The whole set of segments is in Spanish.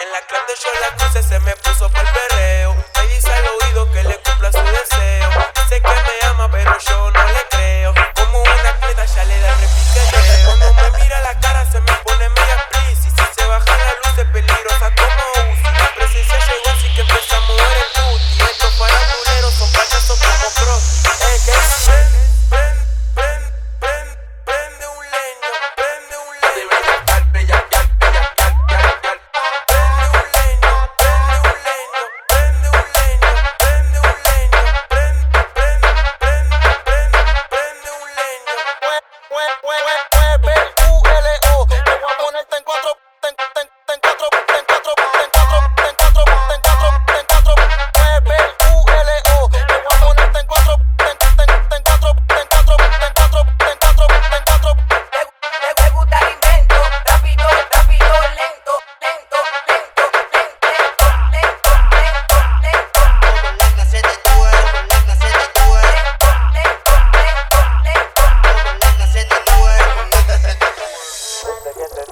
En la clan de yo la se me puso por el perreo.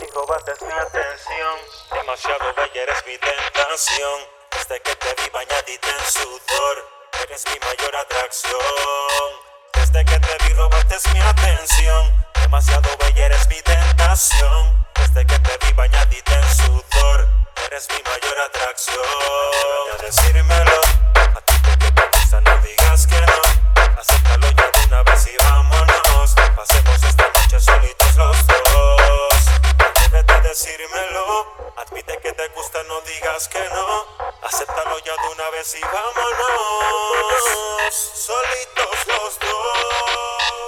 y robaste mi atención. Demasiado bella eres mi tentación. Desde que te vi bañadita en sudor, eres mi mayor atracción. Desde que te vi robaste mi atención. Demasiado bella eres mi tentación. Desde que te vi bañadita en sudor, eres mi mayor atracción. Ven a decírmelo, a ti te gusta, no digas que no. Acéptalo. decírmelo. Admite que te gusta, no digas que no. Acéptalo ya de una vez y vámonos. Solitos los dos.